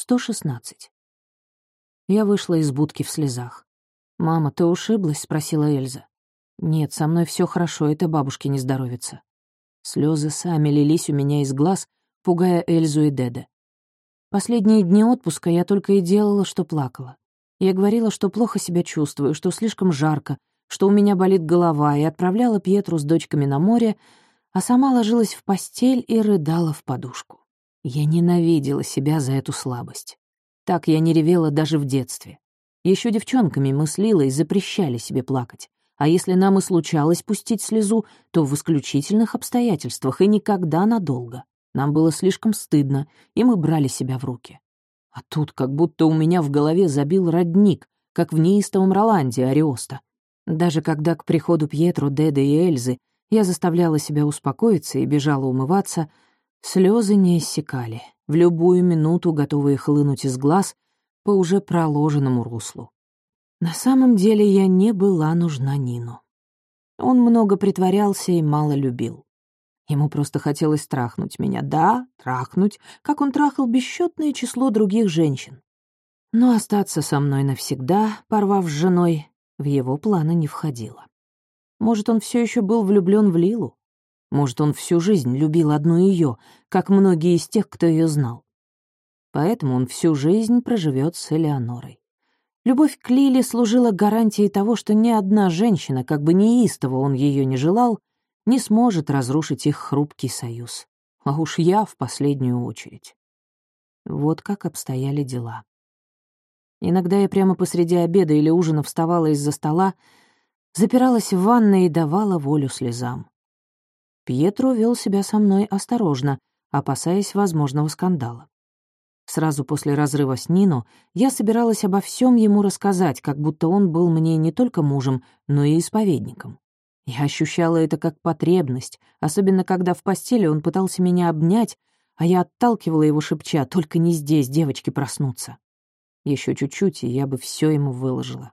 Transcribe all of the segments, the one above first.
116. Я вышла из будки в слезах. «Мама, ты ушиблась?» — спросила Эльза. «Нет, со мной все хорошо, это бабушке не здоровится». Слезы сами лились у меня из глаз, пугая Эльзу и Деда. Последние дни отпуска я только и делала, что плакала. Я говорила, что плохо себя чувствую, что слишком жарко, что у меня болит голова, и отправляла Пьетру с дочками на море, а сама ложилась в постель и рыдала в подушку. Я ненавидела себя за эту слабость. Так я не ревела даже в детстве. Еще девчонками мы с Лилой запрещали себе плакать. А если нам и случалось пустить слезу, то в исключительных обстоятельствах и никогда надолго. Нам было слишком стыдно, и мы брали себя в руки. А тут как будто у меня в голове забил родник, как в неистовом Роланде Ариоста. Даже когда к приходу Пьетро, Деда и Эльзы я заставляла себя успокоиться и бежала умываться — Слезы не иссякали, в любую минуту готовые хлынуть из глаз по уже проложенному руслу. На самом деле я не была нужна Нину. Он много притворялся и мало любил. Ему просто хотелось трахнуть меня. Да, трахнуть, как он трахал бесчетное число других женщин. Но остаться со мной навсегда, порвав с женой, в его планы не входило. Может, он все еще был влюблен в Лилу? Может, он всю жизнь любил одну ее, как многие из тех, кто ее знал. Поэтому он всю жизнь проживет с Элеонорой. Любовь к Лиле служила гарантией того, что ни одна женщина, как бы неистово он ее не желал, не сможет разрушить их хрупкий союз. А уж я в последнюю очередь. Вот как обстояли дела. Иногда я прямо посреди обеда или ужина вставала из-за стола, запиралась в ванной и давала волю слезам. Пьетро вел себя со мной осторожно, опасаясь возможного скандала. Сразу после разрыва с Нино я собиралась обо всем ему рассказать, как будто он был мне не только мужем, но и исповедником. Я ощущала это как потребность, особенно когда в постели он пытался меня обнять, а я отталкивала его, шепча, «Только не здесь, девочки проснутся». Еще чуть-чуть, и я бы все ему выложила.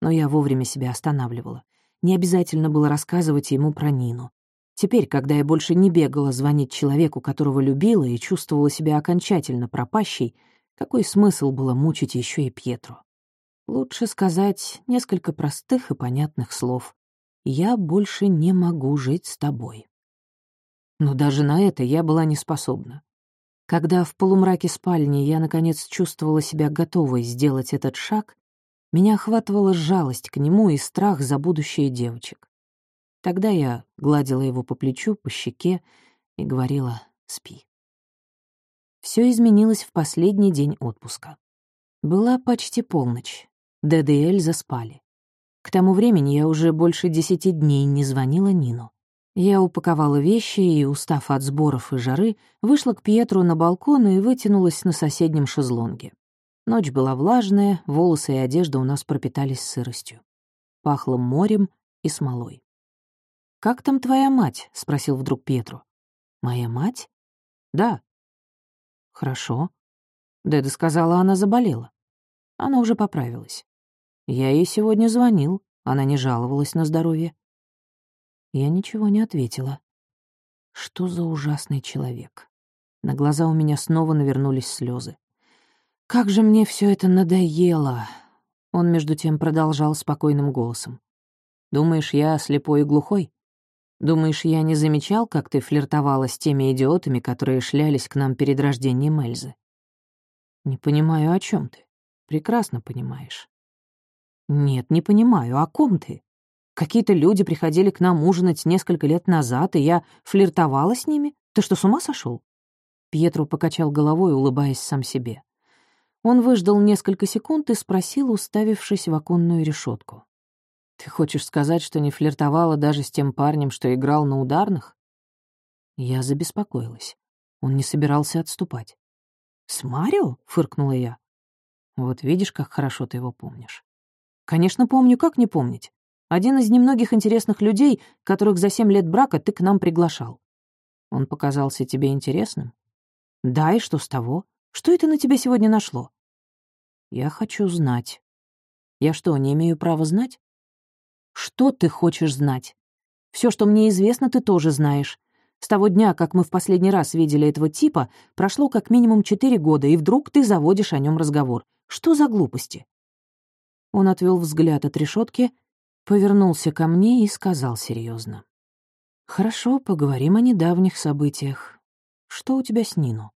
Но я вовремя себя останавливала. Не обязательно было рассказывать ему про Нину. Теперь, когда я больше не бегала звонить человеку, которого любила и чувствовала себя окончательно пропащей, какой смысл было мучить еще и Пьетру? Лучше сказать несколько простых и понятных слов. «Я больше не могу жить с тобой». Но даже на это я была не способна. Когда в полумраке спальни я, наконец, чувствовала себя готовой сделать этот шаг, меня охватывала жалость к нему и страх за будущее девочек. Тогда я гладила его по плечу, по щеке и говорила «спи». Все изменилось в последний день отпуска. Была почти полночь. Деда и Эльза спали. К тому времени я уже больше десяти дней не звонила Нину. Я упаковала вещи и, устав от сборов и жары, вышла к Пьетру на балкон и вытянулась на соседнем шезлонге. Ночь была влажная, волосы и одежда у нас пропитались сыростью. Пахло морем и смолой. «Как там твоя мать?» — спросил вдруг Петру. «Моя мать?» «Да». «Хорошо». Деда сказала, она заболела. Она уже поправилась. Я ей сегодня звонил, она не жаловалась на здоровье. Я ничего не ответила. Что за ужасный человек? На глаза у меня снова навернулись слезы. Как же мне все это надоело! Он между тем продолжал спокойным голосом. «Думаешь, я слепой и глухой? Думаешь, я не замечал, как ты флиртовала с теми идиотами, которые шлялись к нам перед рождением Эльзы? Не понимаю, о чем ты. Прекрасно понимаешь. Нет, не понимаю, о ком ты? Какие-то люди приходили к нам ужинать несколько лет назад, и я флиртовала с ними? Ты что, с ума сошел? Пьетро покачал головой, улыбаясь сам себе. Он выждал несколько секунд и спросил, уставившись в оконную решетку. Ты хочешь сказать, что не флиртовала даже с тем парнем, что играл на ударных? Я забеспокоилась. Он не собирался отступать. «С Марио?» — фыркнула я. «Вот видишь, как хорошо ты его помнишь». «Конечно, помню, как не помнить. Один из немногих интересных людей, которых за семь лет брака ты к нам приглашал. Он показался тебе интересным? Да, и что с того? Что это на тебя сегодня нашло? Я хочу знать. Я что, не имею права знать? Что ты хочешь знать? Все, что мне известно, ты тоже знаешь. С того дня, как мы в последний раз видели этого типа, прошло как минимум четыре года, и вдруг ты заводишь о нем разговор. Что за глупости?» Он отвел взгляд от решетки, повернулся ко мне и сказал серьезно: «Хорошо, поговорим о недавних событиях. Что у тебя с Нину?»